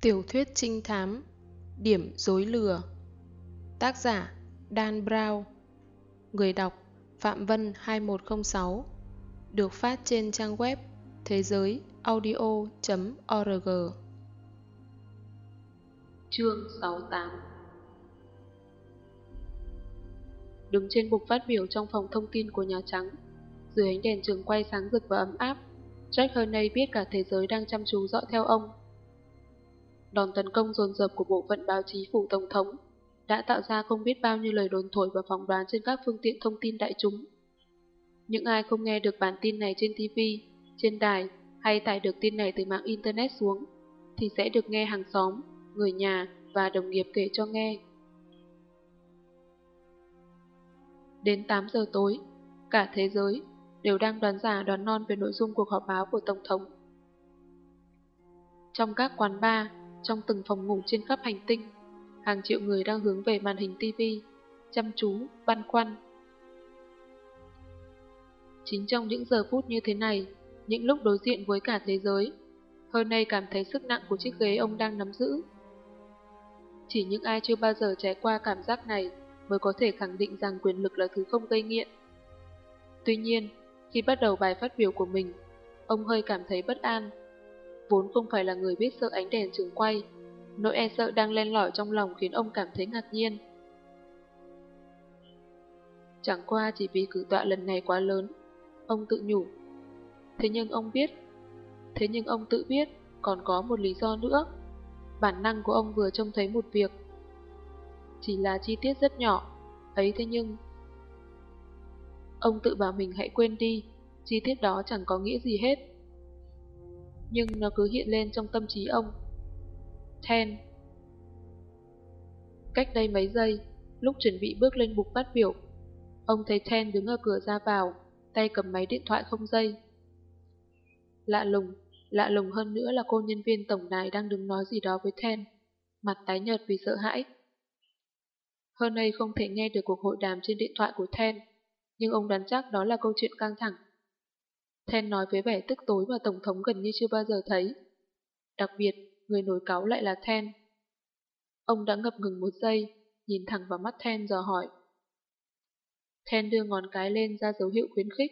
Tiểu thuyết trinh thám, Điểm dối lừa. Tác giả, Dan Brown. Người đọc, Phạm Vân 2106 Được phát trên trang web, thế giới audio.org Chương 68 Đứng trên bục phát biểu trong phòng thông tin của Nhà Trắng, Dưới ánh đèn trường quay sáng rực và ấm áp, Jack Hernay biết cả thế giới đang chăm chú dõi theo ông. Đòn tấn công dồn dập của bộ phận báo chí phủ Tổng thống đã tạo ra không biết bao nhiêu lời đồn thổi và phỏng đoán trên các phương tiện thông tin đại chúng. Những ai không nghe được bản tin này trên TV, trên đài hay tải được tin này từ mạng Internet xuống, thì sẽ được nghe hàng xóm, người nhà và đồng nghiệp kể cho nghe. Đến 8 giờ tối, cả thế giới đều đang đoán giả đoán non về nội dung cuộc họp báo của Tổng thống. Trong các quán bar, trong từng phòng ngủ trên khắp hành tinh, hàng triệu người đang hướng về màn hình TV, chăm chú, băn khoăn. Chính trong những giờ phút như thế này, những lúc đối diện với cả thế giới, hơn nay cảm thấy sức nặng của chiếc ghế ông đang nắm giữ. Chỉ những ai chưa bao giờ trải qua cảm giác này mới có thể khẳng định rằng quyền lực là thứ không gây nghiện. Tuy nhiên, khi bắt đầu bài phát biểu của mình, ông hơi cảm thấy bất an vốn không phải là người biết sợ ánh đèn trường quay. Nỗi e sợ đang len lỏi trong lòng khiến ông cảm thấy ngạc nhiên. Chẳng qua chỉ vì cử tọa lần này quá lớn, ông tự nhủ. Thế nhưng ông biết, thế nhưng ông tự biết còn có một lý do nữa. Bản năng của ông vừa trông thấy một việc. Chỉ là chi tiết rất nhỏ, ấy thế nhưng... Ông tự bảo mình hãy quên đi, chi tiết đó chẳng có nghĩa gì hết nhưng nó cứ hiện lên trong tâm trí ông. Ten Cách đây mấy giây, lúc chuẩn bị bước lên bục phát biểu, ông thấy Ten đứng ở cửa ra vào, tay cầm máy điện thoại không dây. Lạ lùng, lạ lùng hơn nữa là cô nhân viên tổng đài đang đứng nói gì đó với Ten, mặt tái nhợt vì sợ hãi. Hơn đây không thể nghe được cuộc hội đàm trên điện thoại của Ten, nhưng ông đoán chắc đó là câu chuyện căng thẳng Then nói với vẻ tức tối mà Tổng thống gần như chưa bao giờ thấy. Đặc biệt, người nổi cáo lại là Then. Ông đã ngập ngừng một giây, nhìn thẳng vào mắt Then dò hỏi. Then đưa ngón cái lên ra dấu hiệu khuyến khích.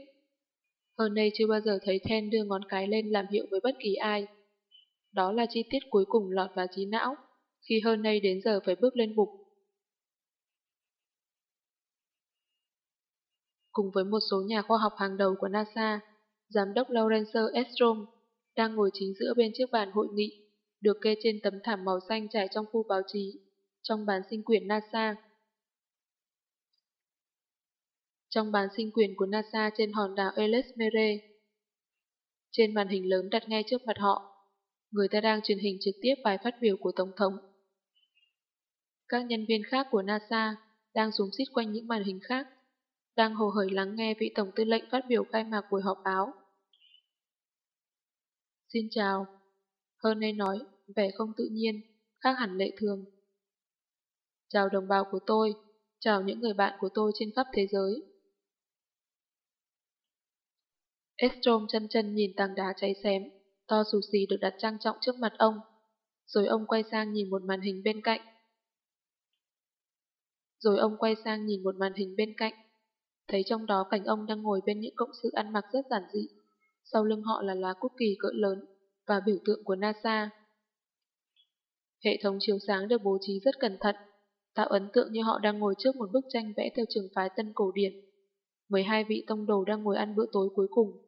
Hơn đây chưa bao giờ thấy Then đưa ngón cái lên làm hiệu với bất kỳ ai. Đó là chi tiết cuối cùng lọt vào trí não, khi hơn đây đến giờ phải bước lên bục. Cùng với một số nhà khoa học hàng đầu của NASA, Giám đốc Lawrence Estrom đang ngồi chính giữa bên chiếc bàn hội nghị, được kê trên tấm thảm màu xanh trải trong khu báo chí, trong bán sinh quyển NASA. Trong bán sinh quyển của NASA trên hòn đảo Ellesmere, trên màn hình lớn đặt ngay trước mặt họ, người ta đang truyền hình trực tiếp bài phát biểu của Tổng thống. Các nhân viên khác của NASA đang xuống xít quanh những màn hình khác, đang hồ hởi lắng nghe vị Tổng tư lệnh phát biểu khai mạc buổi họp báo. Xin chào. Hơn nay nói, vẻ không tự nhiên, khác hẳn lệ thường. Chào đồng bào của tôi, chào những người bạn của tôi trên khắp thế giới. Estrom chân chân nhìn tảng đá cháy xém, to xù xì được đặt trang trọng trước mặt ông. Rồi ông quay sang nhìn một màn hình bên cạnh. Rồi ông quay sang nhìn một màn hình bên cạnh. Thấy trong đó cảnh ông đang ngồi bên những cộng sự ăn mặc rất giản dị sau lưng họ là lá cúc kỳ cỡ lớn và biểu tượng của NASA. Hệ thống chiếu sáng được bố trí rất cẩn thận, tạo ấn tượng như họ đang ngồi trước một bức tranh vẽ theo trường phái tân cổ điển. 12 vị tông đồ đang ngồi ăn bữa tối cuối cùng.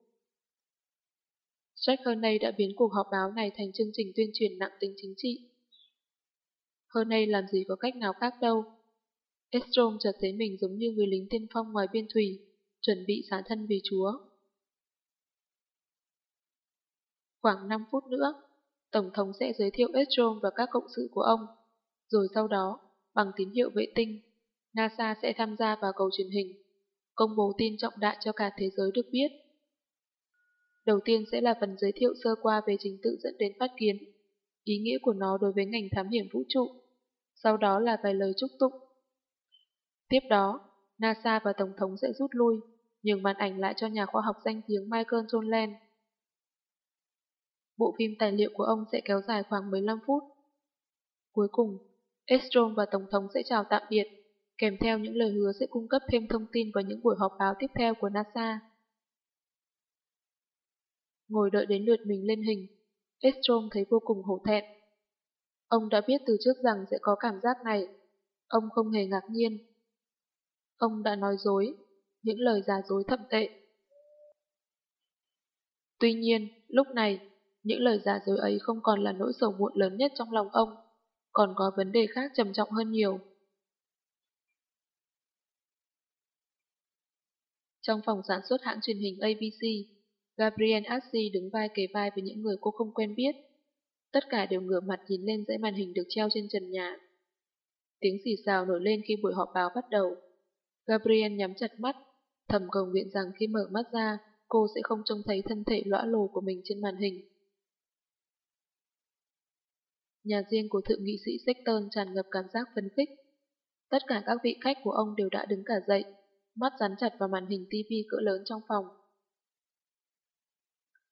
Jack Hernay đã biến cuộc họp báo này thành chương trình tuyên truyền nặng tính chính trị. Hernay làm gì có cách nào khác đâu. Estrom chợt thấy mình giống như người lính tiên phong ngoài biên thủy, chuẩn bị xả thân vì Chúa. Khoảng 5 phút nữa, Tổng thống sẽ giới thiệu Estrom và các cộng sự của ông. Rồi sau đó, bằng tín hiệu vệ tinh, NASA sẽ tham gia vào cầu truyền hình, công bố tin trọng đại cho cả thế giới được biết. Đầu tiên sẽ là phần giới thiệu sơ qua về trình tự dẫn đến phát kiến, ý nghĩa của nó đối với ngành thám hiểm vũ trụ. Sau đó là vài lời chúc tụng. Tiếp đó, NASA và Tổng thống sẽ rút lui, nhường màn ảnh lại cho nhà khoa học danh tiếng Michael Toland Bộ phim tài liệu của ông sẽ kéo dài khoảng 15 phút, Cuối cùng, Estrom và Tổng thống sẽ chào tạm biệt, kèm theo những lời hứa sẽ cung cấp thêm thông tin vào những buổi họp báo tiếp theo của NASA. Ngồi đợi đến lượt mình lên hình, Estrom thấy vô cùng hổ thẹn. Ông đã biết từ trước rằng sẽ có cảm giác này. Ông không hề ngạc nhiên. Ông đã nói dối, những lời giả dối thậm tệ. Tuy nhiên, lúc này, những lời giả dối ấy không còn là nỗi sầu muộn lớn nhất trong lòng ông, còn có vấn đề khác trầm trọng hơn nhiều. Trong phòng sản xuất hãng truyền hình ABC, Gabriel Assi đứng vai kề vai với những người cô không quen biết. Tất cả đều ngửa mặt nhìn lên dãy màn hình được treo trên trần nhà. Tiếng xì xào nổi lên khi buổi họp báo bắt đầu. Gabriel nhắm chặt mắt, thầm cầu nguyện rằng khi mở mắt ra, cô sẽ không trông thấy thân thể lõa lồ của mình trên màn hình. Nhà riêng của thượng nghị sĩ Sexton tràn ngập cảm giác phấn khích. Tất cả các vị khách của ông đều đã đứng cả dậy, mắt dán chặt vào màn hình TV cỡ lớn trong phòng.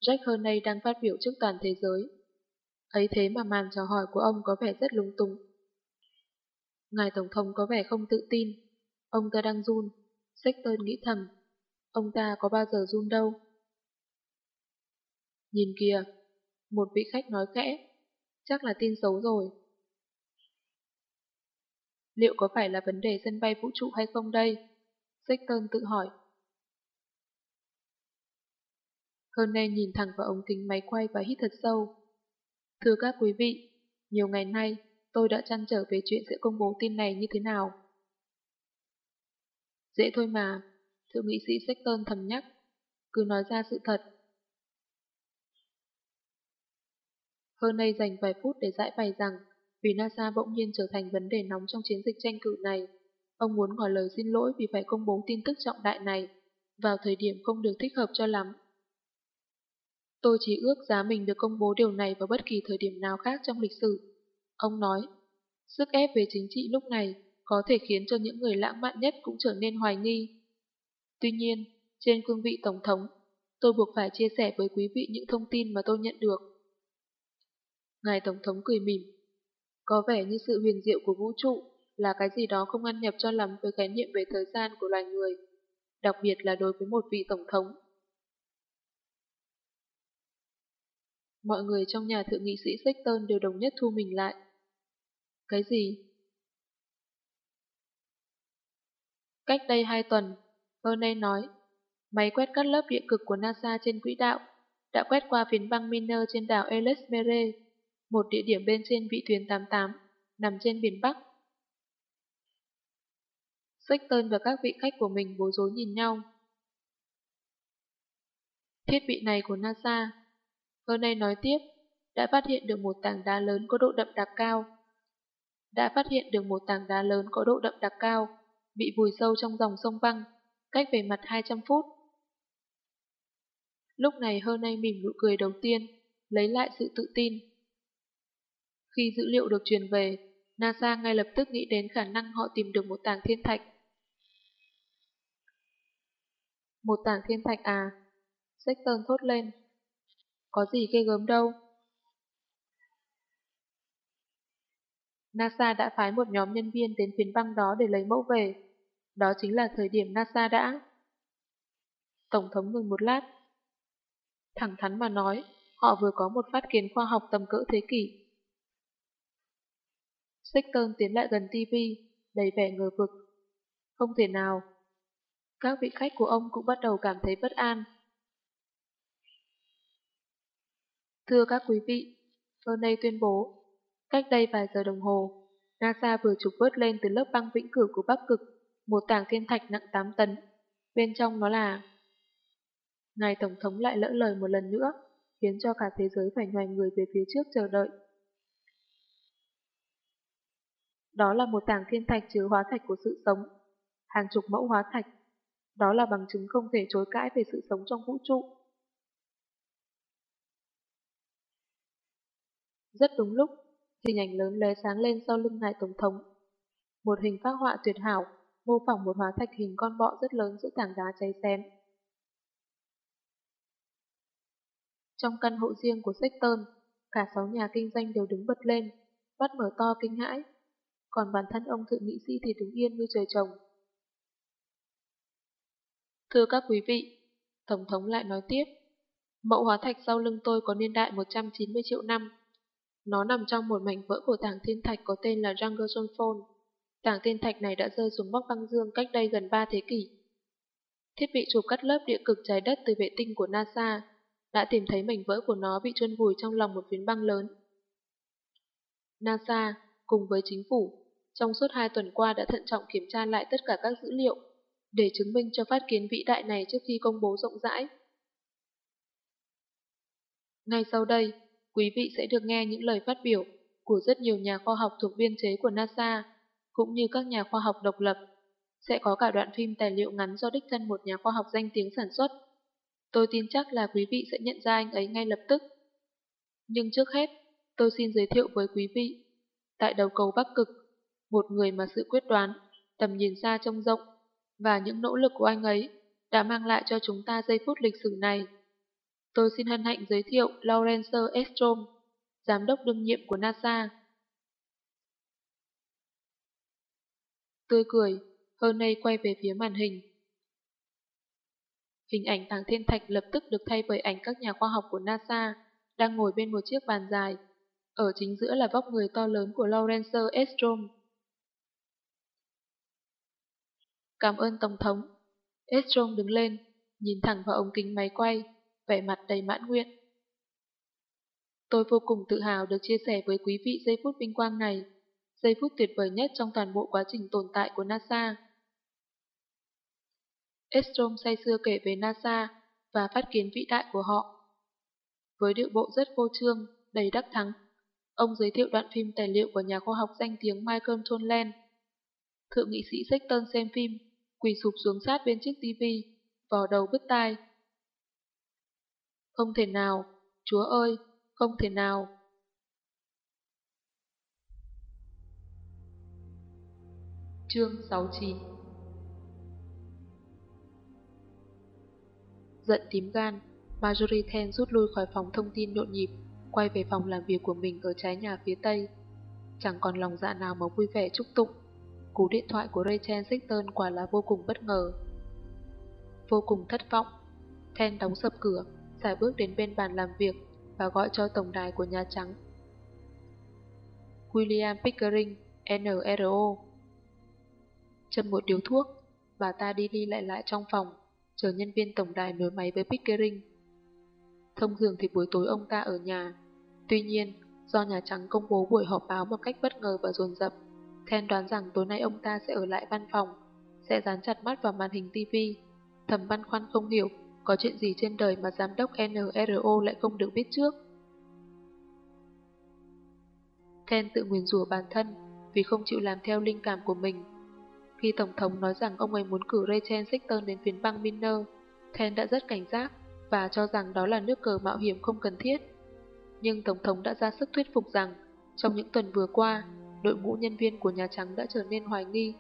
Jack Hernay đang phát biểu trước toàn thế giới. Ấy thế mà màn chào hỏi của ông có vẻ rất lúng túng. Ngài Tổng thống có vẻ không tự tin. Ông ta đang run. Sexton nghĩ thầm. Ông ta có bao giờ run đâu. Nhìn kìa. Một vị khách nói khẽ. Chắc là tin xấu rồi. Liệu có phải là vấn đề sân bay vũ trụ hay không đây? Sexton tự hỏi. Hơn nay nhìn thẳng vào ống kính máy quay và hít thật sâu. Thưa các quý vị, nhiều ngày nay tôi đã chăn trở về chuyện sẽ công bố tin này như thế nào. Dễ thôi mà, thượng nghị sĩ Sexton thầm nhắc, cứ nói ra sự thật. Hơn nay dành vài phút để giải bày rằng vì NASA bỗng nhiên trở thành vấn đề nóng trong chiến dịch tranh cử này, ông muốn ngỏ lời xin lỗi vì phải công bố tin tức trọng đại này vào thời điểm không được thích hợp cho lắm. Tôi chỉ ước giá mình được công bố điều này vào bất kỳ thời điểm nào khác trong lịch sử. Ông nói, sức ép về chính trị lúc này có thể khiến cho những người lãng mạn nhất cũng trở nên hoài nghi. Tuy nhiên, trên cương vị Tổng thống, tôi buộc phải chia sẻ với quý vị những thông tin mà tôi nhận được. Ngài Tổng thống cười mỉm. Có vẻ như sự huyền diệu của vũ trụ là cái gì đó không ăn nhập cho lắm với khái niệm về thời gian của loài người, đặc biệt là đối với một vị Tổng thống. Mọi người trong nhà thượng nghị sĩ Sexton đều đồng nhất thu mình lại. Cái gì? Cách đây hai tuần, Verney nói, máy quét cắt lớp địa cực của NASA trên quỹ đạo đã quét qua phiến băng Miner trên đảo Ellesmere, một địa điểm bên trên vị tuyến 88, nằm trên biển Bắc. Sexton và các vị khách của mình bối rối nhìn nhau. Thiết bị này của NASA Verney nói tiếp, đã phát hiện được một tảng đá lớn có độ đậm đặc cao. Đã phát hiện được một tảng đá lớn có độ đậm đặc cao, bị vùi sâu trong dòng sông băng, cách về mặt 200 phút. Lúc này Hernay mỉm nụ cười đầu tiên, lấy lại sự tự tin. Khi dữ liệu được truyền về, NASA ngay lập tức nghĩ đến khả năng họ tìm được một tảng thiên thạch. Một tảng thiên thạch à? Sexton thốt lên có gì ghê gớm đâu. NASA đã phái một nhóm nhân viên đến phiến băng đó để lấy mẫu về. Đó chính là thời điểm NASA đã. Tổng thống ngừng một lát. Thẳng thắn mà nói, họ vừa có một phát kiến khoa học tầm cỡ thế kỷ. Sexton tiến lại gần TV, đầy vẻ ngờ vực. Không thể nào. Các vị khách của ông cũng bắt đầu cảm thấy bất an. Thưa các quý vị, Verney tuyên bố, cách đây vài giờ đồng hồ, NASA vừa trục vớt lên từ lớp băng vĩnh cửu của Bắc Cực một tảng thiên thạch nặng 8 tấn. Bên trong nó là... Ngài Tổng thống lại lỡ lời một lần nữa, khiến cho cả thế giới phải nhoài người về phía trước chờ đợi. Đó là một tảng thiên thạch chứa hóa thạch của sự sống, hàng chục mẫu hóa thạch. Đó là bằng chứng không thể chối cãi về sự sống trong vũ trụ. Rất đúng lúc, hình ảnh lớn lóe sáng lên sau lưng ngài Tổng thống. Một hình phác họa tuyệt hảo, mô phỏng một hóa thạch hình con bọ rất lớn giữa tảng đá cháy xém. Trong căn hộ riêng của Sexton, cả sáu nhà kinh doanh đều đứng bật lên, mắt mở to kinh hãi. Còn bản thân ông thượng nghị sĩ thì đứng yên như trời trồng. Thưa các quý vị, Tổng thống lại nói tiếp, mẫu hóa thạch sau lưng tôi có niên đại 190 triệu năm. Nó nằm trong một mảnh vỡ của tảng thiên thạch có tên là Jungerson Phone. Tảng thiên thạch này đã rơi xuống bóc băng dương cách đây gần 3 thế kỷ. Thiết bị chụp cắt lớp địa cực trái đất từ vệ tinh của NASA đã tìm thấy mảnh vỡ của nó bị chôn vùi trong lòng một phiến băng lớn. NASA, cùng với chính phủ, trong suốt hai tuần qua đã thận trọng kiểm tra lại tất cả các dữ liệu để chứng minh cho phát kiến vĩ đại này trước khi công bố rộng rãi. Ngay sau đây, quý vị sẽ được nghe những lời phát biểu của rất nhiều nhà khoa học thuộc biên chế của NASA, cũng như các nhà khoa học độc lập. Sẽ có cả đoạn phim tài liệu ngắn do đích thân một nhà khoa học danh tiếng sản xuất. Tôi tin chắc là quý vị sẽ nhận ra anh ấy ngay lập tức. Nhưng trước hết, tôi xin giới thiệu với quý vị. Tại đầu cầu Bắc Cực, một người mà sự quyết đoán, tầm nhìn xa trông rộng và những nỗ lực của anh ấy đã mang lại cho chúng ta giây phút lịch sử này. Tôi xin hân hạnh giới thiệu Lawrence Estrom, giám đốc đương nhiệm của NASA. Tươi cười, Hernay quay về phía màn hình. Hình ảnh thằng thiên thạch lập tức được thay bởi ảnh các nhà khoa học của NASA đang ngồi bên một chiếc bàn dài. Ở chính giữa là vóc người to lớn của Lawrence Estrom. Cảm ơn Tổng thống. Estrom đứng lên, nhìn thẳng vào ống kính máy quay, vẻ mặt đầy mãn nguyện. Tôi vô cùng tự hào được chia sẻ với quý vị giây phút vinh quang này, giây phút tuyệt vời nhất trong toàn bộ quá trình tồn tại của NASA. Estrom say xưa kể về NASA và phát kiến vĩ đại của họ. Với điệu bộ rất vô trương, đầy đắc thắng, ông giới thiệu đoạn phim tài liệu của nhà khoa học danh tiếng Michael Tonland. Thượng nghị sĩ Sexton xem phim, quỳ sụp xuống sát bên chiếc tivi, vò đầu bứt tai. Không thể nào, Chúa ơi, không thể nào. Chương 69 Giận tím gan, Marjorie Ten rút lui khỏi phòng thông tin nhộn nhịp, quay về phòng làm việc của mình ở trái nhà phía tây. Chẳng còn lòng dạ nào mà vui vẻ chúc tụng. Cú điện thoại của Rachel Sexton quả là vô cùng bất ngờ. Vô cùng thất vọng, Ten đóng sập cửa, xài bước đến bên bàn làm việc và gọi cho tổng đài của Nhà Trắng. William Pickering, NRO. Châm một điếu thuốc, bà ta đi đi lại lại trong phòng, chờ nhân viên tổng đài nối máy với Pickering. Thông thường thì buổi tối ông ta ở nhà. Tuy nhiên, do Nhà Trắng công bố buổi họp báo một cách bất ngờ và dồn dập, Ken đoán rằng tối nay ông ta sẽ ở lại văn phòng, sẽ dán chặt mắt vào màn hình TV. Thầm băn khoăn không hiểu có chuyện gì trên đời mà giám đốc NRO lại không được biết trước. Ken tự nguyền rủa bản thân vì không chịu làm theo linh cảm của mình. Khi Tổng thống nói rằng ông ấy muốn cử Rachel Sexton đến phiến băng Miner, Ken đã rất cảnh giác và cho rằng đó là nước cờ mạo hiểm không cần thiết. Nhưng Tổng thống đã ra sức thuyết phục rằng trong những tuần vừa qua, đội ngũ nhân viên của Nhà Trắng đã trở nên hoài nghi.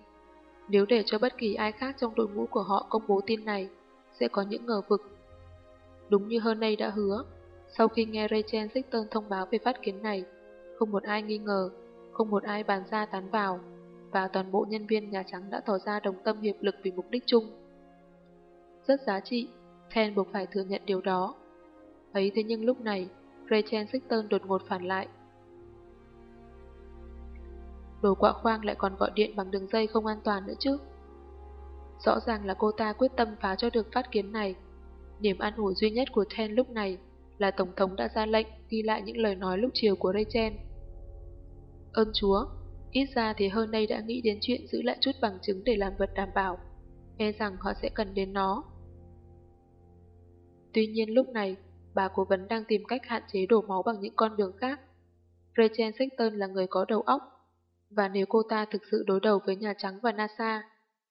Nếu để cho bất kỳ ai khác trong đội ngũ của họ công bố tin này, sẽ có những ngờ vực. Đúng như Hernay đã hứa, sau khi nghe Rachel Sexton thông báo về phát kiến này, không một ai nghi ngờ, không một ai bàn ra tán vào, và toàn bộ nhân viên Nhà Trắng đã tỏ ra đồng tâm hiệp lực vì mục đích chung. Rất giá trị, Ken buộc phải thừa nhận điều đó. Ấy thế nhưng lúc này, Rachel Sexton đột ngột phản lại. Đồ quạ khoang lại còn gọi điện bằng đường dây không an toàn nữa chứ. Rõ ràng là cô ta quyết tâm phá cho được phát kiến này. Niềm an ủi duy nhất của Ten lúc này là Tổng thống đã ra lệnh ghi lại những lời nói lúc chiều của Rachel. Ơn Chúa, ít ra thì hơn đây đã nghĩ đến chuyện giữ lại chút bằng chứng để làm vật đảm bảo. E rằng họ sẽ cần đến nó. Tuy nhiên lúc này, bà cố vấn đang tìm cách hạn chế đổ máu bằng những con đường khác. Rachel Sexton là người có đầu óc, và nếu cô ta thực sự đối đầu với Nhà Trắng và NASA,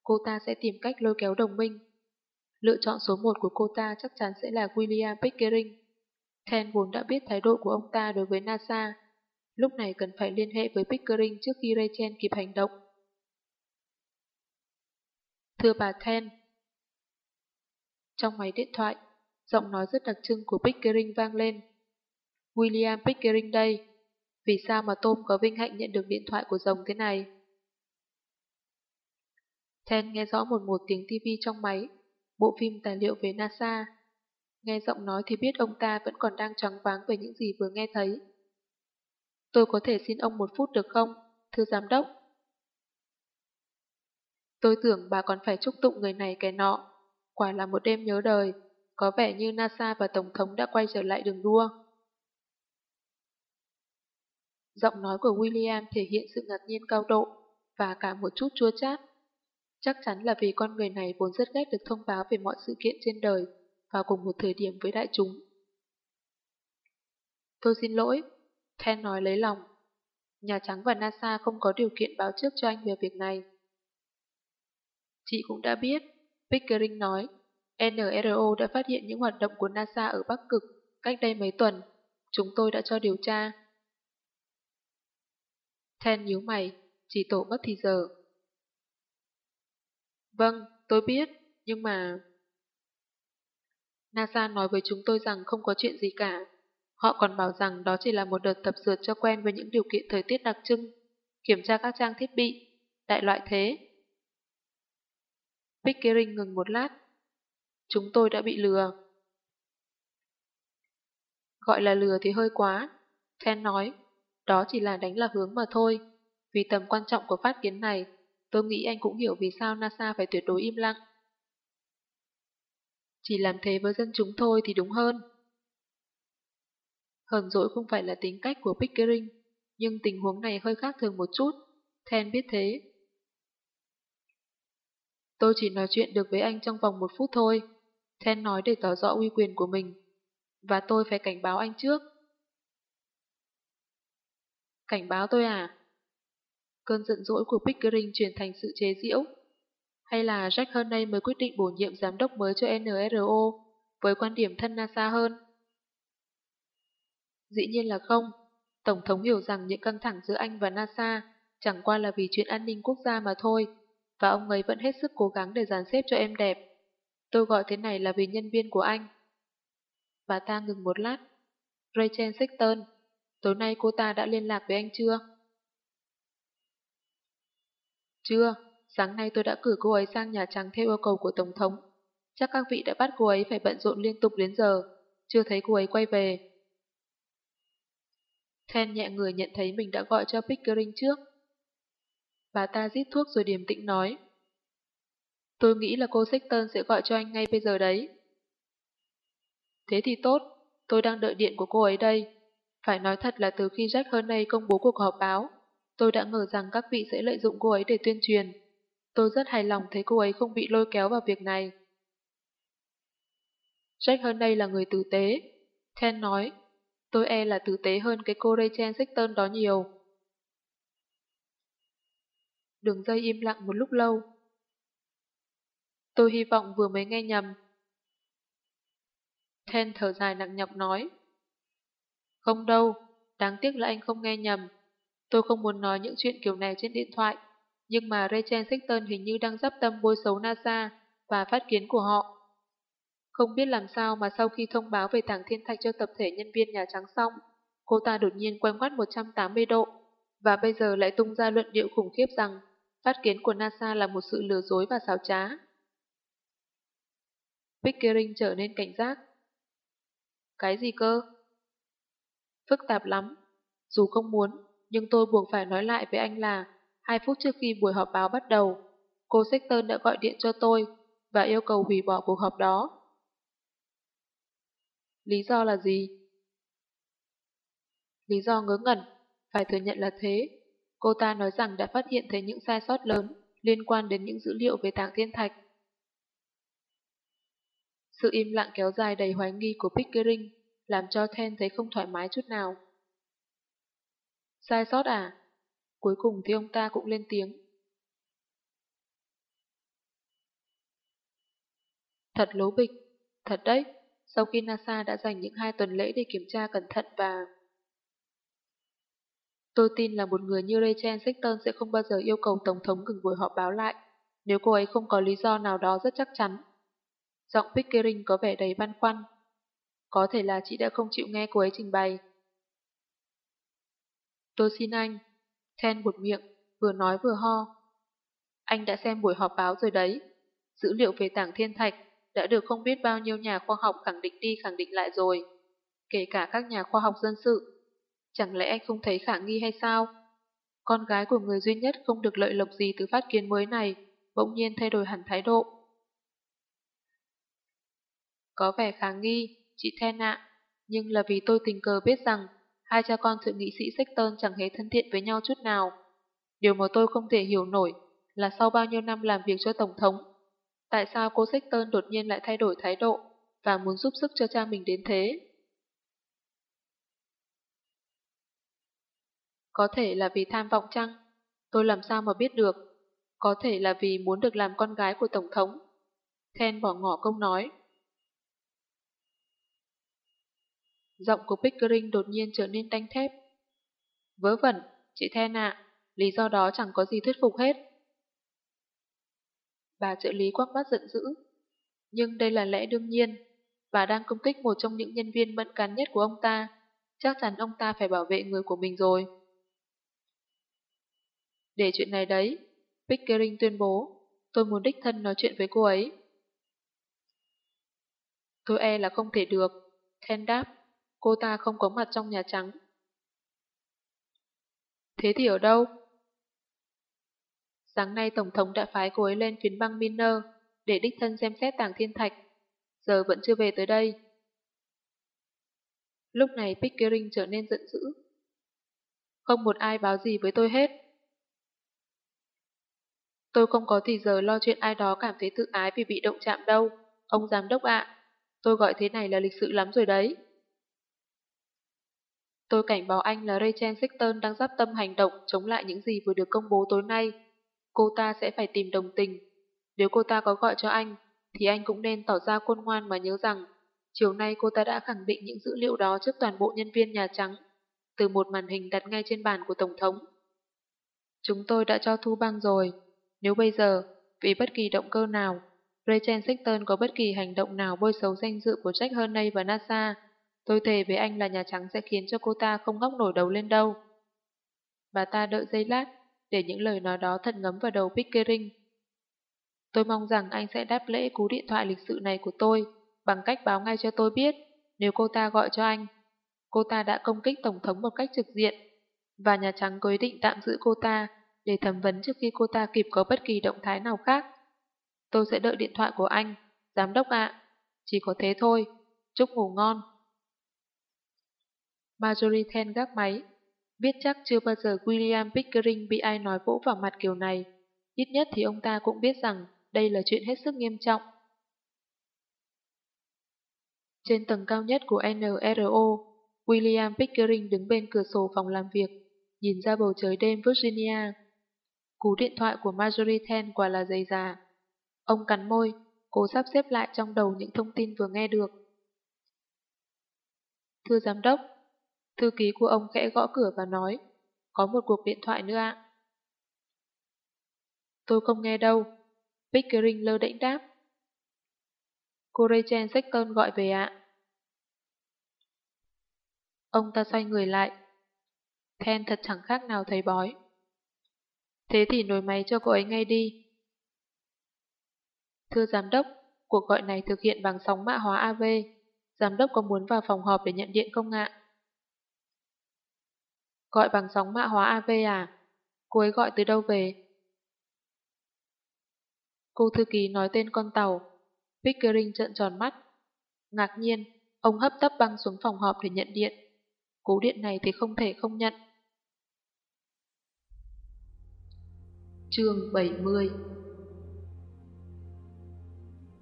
cô ta sẽ tìm cách lôi kéo đồng minh. Lựa chọn số một của cô ta chắc chắn sẽ là William Pickering. ten vốn đã biết thái độ của ông ta đối với NASA, lúc này cần phải liên hệ với Pickering trước khi Rachel kịp hành động. Thưa bà ten. Trong máy điện thoại, giọng nói rất đặc trưng của Pickering vang lên. William Pickering đây. Vì sao mà tôm có vinh hạnh nhận được điện thoại của rồng thế này? Ten nghe rõ một một tiếng tivi trong máy, bộ phim tài liệu về NASA. Nghe giọng nói thì biết ông ta vẫn còn đang trắng váng về những gì vừa nghe thấy. Tôi có thể xin ông một phút được không, thưa giám đốc? Tôi tưởng bà còn phải chúc tụng người này kẻ nọ. Quả là một đêm nhớ đời, có vẻ như NASA và Tổng thống đã quay trở lại đường đua. Giọng nói của William thể hiện sự ngạc nhiên cao độ và cả một chút chua chát. Chắc chắn là vì con người này vốn rất ghét được thông báo về mọi sự kiện trên đời vào cùng một thời điểm với đại chúng. Tôi xin lỗi, Ken nói lấy lòng. Nhà Trắng và NASA không có điều kiện báo trước cho anh về việc này. Chị cũng đã biết, Pickering nói, NRO đã phát hiện những hoạt động của NASA ở Bắc Cực cách đây mấy tuần. Chúng tôi đã cho điều tra. Ten nhíu mày, chỉ tổ mất thì giờ. Vâng, tôi biết, nhưng mà... NASA nói với chúng tôi rằng không có chuyện gì cả. Họ còn bảo rằng đó chỉ là một đợt tập dượt cho quen với những điều kiện thời tiết đặc trưng, kiểm tra các trang thiết bị, đại loại thế. Pickering ngừng một lát. Chúng tôi đã bị lừa. Gọi là lừa thì hơi quá. Ken nói, đó chỉ là đánh lạc hướng mà thôi. Vì tầm quan trọng của phát kiến này, tôi nghĩ anh cũng hiểu vì sao NASA phải tuyệt đối im lặng. Chỉ làm thế với dân chúng thôi thì đúng hơn. Hờn dỗi không phải là tính cách của Pickering, nhưng tình huống này hơi khác thường một chút. Ten biết thế. Tôi chỉ nói chuyện được với anh trong vòng một phút thôi. Ten nói để tỏ rõ uy quyền của mình. Và tôi phải cảnh báo anh trước. Cảnh báo tôi à? Cơn giận dỗi của Pickering chuyển thành sự chế giễu. Hay là Jack Hurney mới quyết định bổ nhiệm giám đốc mới cho NRO với quan điểm thân NASA hơn? Dĩ nhiên là không. Tổng thống hiểu rằng những căng thẳng giữa anh và NASA chẳng qua là vì chuyện an ninh quốc gia mà thôi, và ông ấy vẫn hết sức cố gắng để dàn xếp cho em đẹp. Tôi gọi thế này là vì nhân viên của anh. Bà ta ngừng một lát. Rachel Sexton, tối nay cô ta đã liên lạc với anh chưa? Chưa, sáng nay tôi đã cử cô ấy sang Nhà Trắng theo yêu cầu của Tổng thống. Chắc các vị đã bắt cô ấy phải bận rộn liên tục đến giờ, chưa thấy cô ấy quay về. Ken nhẹ người nhận thấy mình đã gọi cho Pickering trước. Bà ta rít thuốc rồi điềm tĩnh nói. Tôi nghĩ là cô Sexton sẽ gọi cho anh ngay bây giờ đấy. Thế thì tốt, tôi đang đợi điện của cô ấy đây. Phải nói thật là từ khi Jack Hernay công bố cuộc họp báo, tôi đã ngờ rằng các vị sẽ lợi dụng cô ấy để tuyên truyền. Tôi rất hài lòng thấy cô ấy không bị lôi kéo vào việc này. Jack Hernay là người tử tế. Ken nói, Tôi e là tử tế hơn cái cô Rachel Sexton đó nhiều. Đường dây im lặng một lúc lâu. Tôi hy vọng vừa mới nghe nhầm. Ken thở dài nặng nhọc nói. Không đâu, đáng tiếc là anh không nghe nhầm. Tôi không muốn nói những chuyện kiểu này trên điện thoại, nhưng mà Rachel Sexton hình như đang dắp tâm bôi xấu NASA và phát kiến của họ. Không biết làm sao mà sau khi thông báo về tảng thiên thạch cho tập thể nhân viên Nhà Trắng xong, cô ta đột nhiên quay ngoắt 180 độ, và bây giờ lại tung ra luận điệu khủng khiếp rằng phát kiến của NASA là một sự lừa dối và xảo trá. Pickering trở nên cảnh giác. Cái gì cơ? Phức tạp lắm. Dù không muốn, nhưng tôi buộc phải nói lại với anh là hai phút trước khi buổi họp báo bắt đầu, cô Sexton đã gọi điện cho tôi và yêu cầu hủy bỏ cuộc họp đó. Lý do là gì? Lý do ngớ ngẩn, phải thừa nhận là thế. Cô ta nói rằng đã phát hiện thấy những sai sót lớn liên quan đến những dữ liệu về tảng thiên thạch. Sự im lặng kéo dài đầy hoài nghi của Pickering làm cho Ten thấy không thoải mái chút nào. Sai sót à? Cuối cùng thì ông ta cũng lên tiếng. Thật lố bịch, thật đấy sau khi NASA đã dành những hai tuần lễ để kiểm tra cẩn thận và... Tôi tin là một người như Rachel Sexton sẽ không bao giờ yêu cầu Tổng thống ngừng buổi họp báo lại, nếu cô ấy không có lý do nào đó rất chắc chắn. Giọng Pickering có vẻ đầy băn khoăn. Có thể là chị đã không chịu nghe cô ấy trình bày. Tôi xin anh. then buột miệng, vừa nói vừa ho. Anh đã xem buổi họp báo rồi đấy. Dữ liệu về tảng thiên thạch đã được không biết bao nhiêu nhà khoa học khẳng định đi khẳng định lại rồi. Kể cả các nhà khoa học dân sự. Chẳng lẽ anh không thấy khả nghi hay sao? Con gái của người duy nhất không được lợi lộc gì từ phát kiến mới này, bỗng nhiên thay đổi hẳn thái độ. Có vẻ khả nghi, chị Then ạ, nhưng là vì tôi tình cờ biết rằng hai cha con thượng nghị sĩ Sexton chẳng hề thân thiện với nhau chút nào. Điều mà tôi không thể hiểu nổi là sau bao nhiêu năm làm việc cho Tổng thống, tại sao cô Sexton đột nhiên lại thay đổi thái độ và muốn giúp sức cho cha mình đến thế? Có thể là vì tham vọng chăng? Tôi làm sao mà biết được? Có thể là vì muốn được làm con gái của Tổng thống. Then bỏ ngỏ câu nói. Giọng của Pickering đột nhiên trở nên tanh thép. Vớ vẩn, chị Then ạ, lý do đó chẳng có gì thuyết phục hết. Bà trợ lý quắc mắt giận dữ. Nhưng đây là lẽ đương nhiên. Bà đang công kích một trong những nhân viên mẫn cán nhất của ông ta. Chắc chắn ông ta phải bảo vệ người của mình rồi. Để chuyện này đấy, Pickering tuyên bố, tôi muốn đích thân nói chuyện với cô ấy. Tôi e là không thể được. Ken đáp, cô ta không có mặt trong Nhà Trắng. Thế thì ở đâu? Sáng nay Tổng thống đã phái cô ấy lên phiến băng Miner để đích thân xem xét tàng thiên thạch. Giờ vẫn chưa về tới đây. Lúc này Pickering trở nên giận dữ. Không một ai báo gì với tôi hết. Tôi không có thì giờ lo chuyện ai đó cảm thấy tự ái vì bị động chạm đâu. Ông giám đốc ạ, tôi gọi thế này là lịch sự lắm rồi đấy. Tôi cảnh báo anh là Rachel Sexton đang giáp tâm hành động chống lại những gì vừa được công bố tối nay. Cô ta sẽ phải tìm đồng tình. Nếu cô ta có gọi cho anh, thì anh cũng nên tỏ ra khôn ngoan mà nhớ rằng chiều nay cô ta đã khẳng định những dữ liệu đó trước toàn bộ nhân viên Nhà Trắng, từ một màn hình đặt ngay trên bàn của Tổng thống. Chúng tôi đã cho thu băng rồi. Nếu bây giờ, vì bất kỳ động cơ nào, Rachel Sexton có bất kỳ hành động nào bôi xấu danh dự của Jack Hernay và NASA, tôi thề với anh là Nhà Trắng sẽ khiến cho cô ta không ngóc nổi đầu lên đâu. Bà ta đợi giây lát, để những lời nói đó thật ngấm vào đầu Pickering. Tôi mong rằng anh sẽ đáp lễ cú điện thoại lịch sự này của tôi bằng cách báo ngay cho tôi biết nếu cô ta gọi cho anh. Cô ta đã công kích Tổng thống một cách trực diện và Nhà Trắng có ý định tạm giữ cô ta để thẩm vấn trước khi cô ta kịp có bất kỳ động thái nào khác. Tôi sẽ đợi điện thoại của anh, giám đốc ạ. Chỉ có thế thôi. Chúc ngủ ngon. Marjorie Ten gác máy. Biết chắc chưa bao giờ William Pickering bị ai nói vỗ vào mặt kiểu này. Ít nhất thì ông ta cũng biết rằng đây là chuyện hết sức nghiêm trọng. Trên tầng cao nhất của NRO, William Pickering đứng bên cửa sổ phòng làm việc, nhìn ra bầu trời đêm Virginia. Cú điện thoại của Marjorie Ten quả là dày già. Ông cắn môi, cố sắp xếp lại trong đầu những thông tin vừa nghe được. Thưa giám đốc, thư ký của ông khẽ gõ cửa và nói, có một cuộc điện thoại nữa ạ. Tôi không nghe đâu. Pickering lơ đễnh đáp. Cô Rachel Sexton gọi về ạ. Ông ta xoay người lại. Ten thật chẳng khác nào thấy bói. Thế thì nối máy cho cô ấy ngay đi. Thưa giám đốc, cuộc gọi này thực hiện bằng sóng mã hóa AV. Giám đốc có muốn vào phòng họp để nhận điện không ạ? Gọi bằng sóng mã hóa AV à? Cô ấy gọi từ đâu về? Cô thư ký nói tên con tàu. Pickering trợn tròn mắt. Ngạc nhiên, ông hấp tấp băng xuống phòng họp để nhận điện. Cú điện này thì không thể không nhận. Chương 70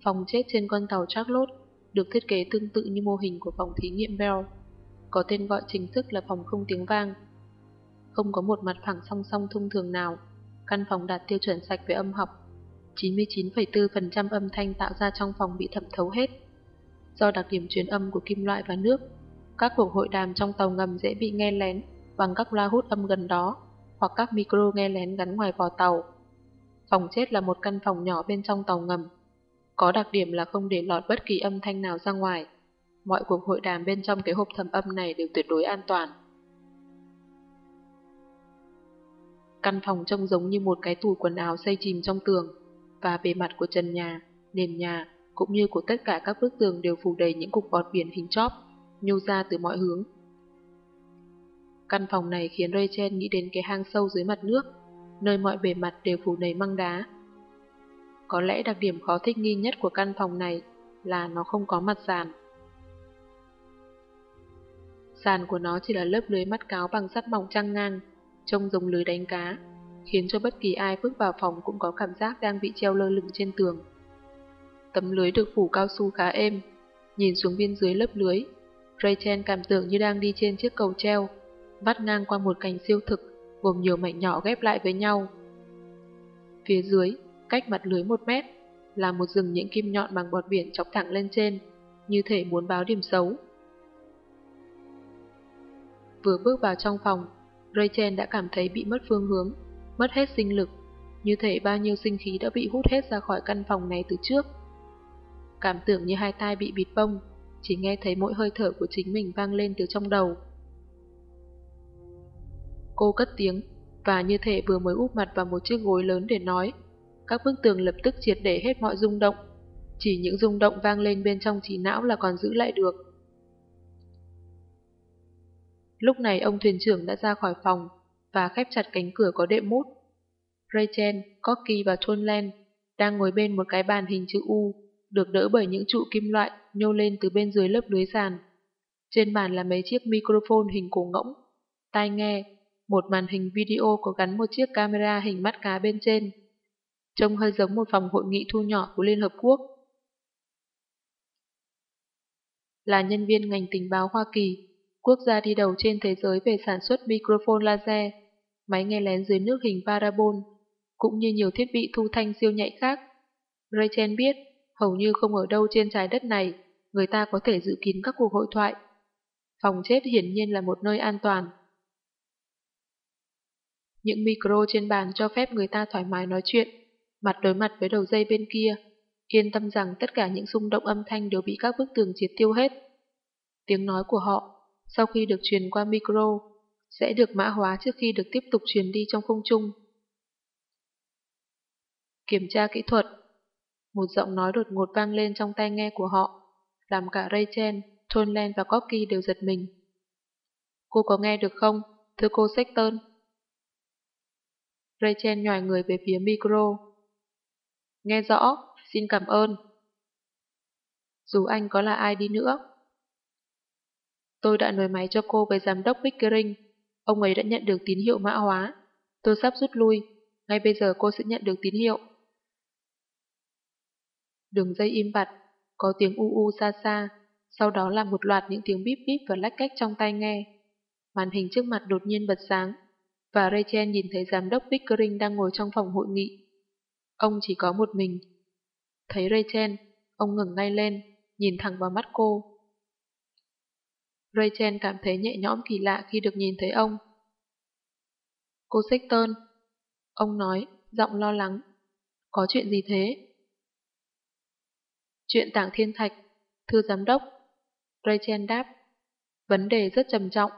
Phòng chết trên con tàu Charlotte được thiết kế tương tự như mô hình của phòng thí nghiệm Bell, có tên gọi chính thức là phòng không tiếng vang. Không có một mặt phẳng song song thông thường nào, căn phòng đạt tiêu chuẩn sạch về âm học. 99,4% âm thanh tạo ra trong phòng bị thẩm thấu hết. Do đặc điểm truyền âm của kim loại và nước, các cuộc hội đàm trong tàu ngầm dễ bị nghe lén bằng các loa hút âm gần đó hoặc các micro nghe lén gắn ngoài vò tàu. Phòng chết là một căn phòng nhỏ bên trong tàu ngầm. Có đặc điểm là không để lọt bất kỳ âm thanh nào ra ngoài. Mọi cuộc hội đàm bên trong cái hộp thẩm âm này đều tuyệt đối an toàn. Căn phòng trông giống như một cái tủ quần áo xây chìm trong tường, và bề mặt của trần nhà, nền nhà, cũng như của tất cả các bức tường đều phủ đầy những cục bọt biển hình chóp, nhô ra từ mọi hướng. Căn phòng này khiến Rachel nghĩ đến cái hang sâu dưới mặt nước, nơi mọi bề mặt đều phủ đầy măng đá. Có lẽ đặc điểm khó thích nghi nhất của căn phòng này là nó không có mặt sàn. Sàn của nó chỉ là lớp lưới mắt cáo bằng sắt mỏng trăng ngang, trông giống lưới đánh cá, khiến cho bất kỳ ai bước vào phòng cũng có cảm giác đang bị treo lơ lửng trên tường. Tấm lưới được phủ cao su khá êm, nhìn xuống bên dưới lớp lưới, Rachel cảm tưởng như đang đi trên chiếc cầu treo, vắt ngang qua một cành siêu thực, gồm nhiều mảnh nhỏ ghép lại với nhau. Phía dưới, cách mặt lưới một mét, là một rừng những kim nhọn bằng bọt biển chọc thẳng lên trên, như thể muốn báo điểm xấu. Vừa bước vào trong phòng, Rachel đã cảm thấy bị mất phương hướng, mất hết sinh lực, như thể bao nhiêu sinh khí đã bị hút hết ra khỏi căn phòng này từ trước. Cảm tưởng như hai tai bị bịt bông, chỉ nghe thấy mỗi hơi thở của chính mình vang lên từ trong đầu. Cô cất tiếng, và như thể vừa mới úp mặt vào một chiếc gối lớn để nói. Các bức tường lập tức triệt để hết mọi rung động. Chỉ những rung động vang lên bên trong trí não là còn giữ lại được. Lúc này ông thuyền trưởng đã ra khỏi phòng và khép chặt cánh cửa có đệm mút. Rachel, Corky và Tonland đang ngồi bên một cái bàn hình chữ U, được đỡ bởi những trụ kim loại nhô lên từ bên dưới lớp lưới sàn. Trên bàn là mấy chiếc microphone hình cổ ngỗng, tai nghe, một màn hình video có gắn một chiếc camera hình mắt cá bên trên. Trông hơi giống một phòng hội nghị thu nhỏ của Liên Hợp Quốc. Là nhân viên ngành tình báo Hoa Kỳ, quốc gia đi đầu trên thế giới về sản xuất microphone laser, máy nghe lén dưới nước hình parabol, cũng như nhiều thiết bị thu thanh siêu nhạy khác. Rachel biết, hầu như không ở đâu trên trái đất này người ta có thể dự kín các cuộc hội thoại. Phòng chết hiển nhiên là một nơi an toàn. Những micro trên bàn cho phép người ta thoải mái nói chuyện, mặt đối mặt với đầu dây bên kia, yên tâm rằng tất cả những xung động âm thanh đều bị các bức tường triệt tiêu hết. Tiếng nói của họ sau khi được truyền qua micro, sẽ được mã hóa trước khi được tiếp tục truyền đi trong không trung. Kiểm tra kỹ thuật Một giọng nói đột ngột vang lên trong tai nghe của họ, làm cả Rachel, Tonland và Corky đều giật mình. Cô có nghe được không, thưa cô Sexton? Rachel nhòi người về phía micro. Nghe rõ, xin cảm ơn. Dù anh có là ai đi nữa, Tôi đã nối máy cho cô với giám đốc Pickering. Ông ấy đã nhận được tín hiệu mã hóa. Tôi sắp rút lui. Ngay bây giờ cô sẽ nhận được tín hiệu. Đường dây im bặt, có tiếng u u xa xa, sau đó là một loạt những tiếng bíp bíp và lách cách trong tai nghe. Màn hình trước mặt đột nhiên bật sáng, và Rachel nhìn thấy giám đốc Pickering đang ngồi trong phòng hội nghị. Ông chỉ có một mình. Thấy Rachel, ông ngừng ngay lên, nhìn thẳng vào mắt cô. Rachel cảm thấy nhẹ nhõm kỳ lạ khi được nhìn thấy ông. Cô Sexton. Ông nói, giọng lo lắng. Có chuyện gì thế? Chuyện tảng thiên thạch, thưa giám đốc. Rachel đáp. Vấn đề rất trầm trọng.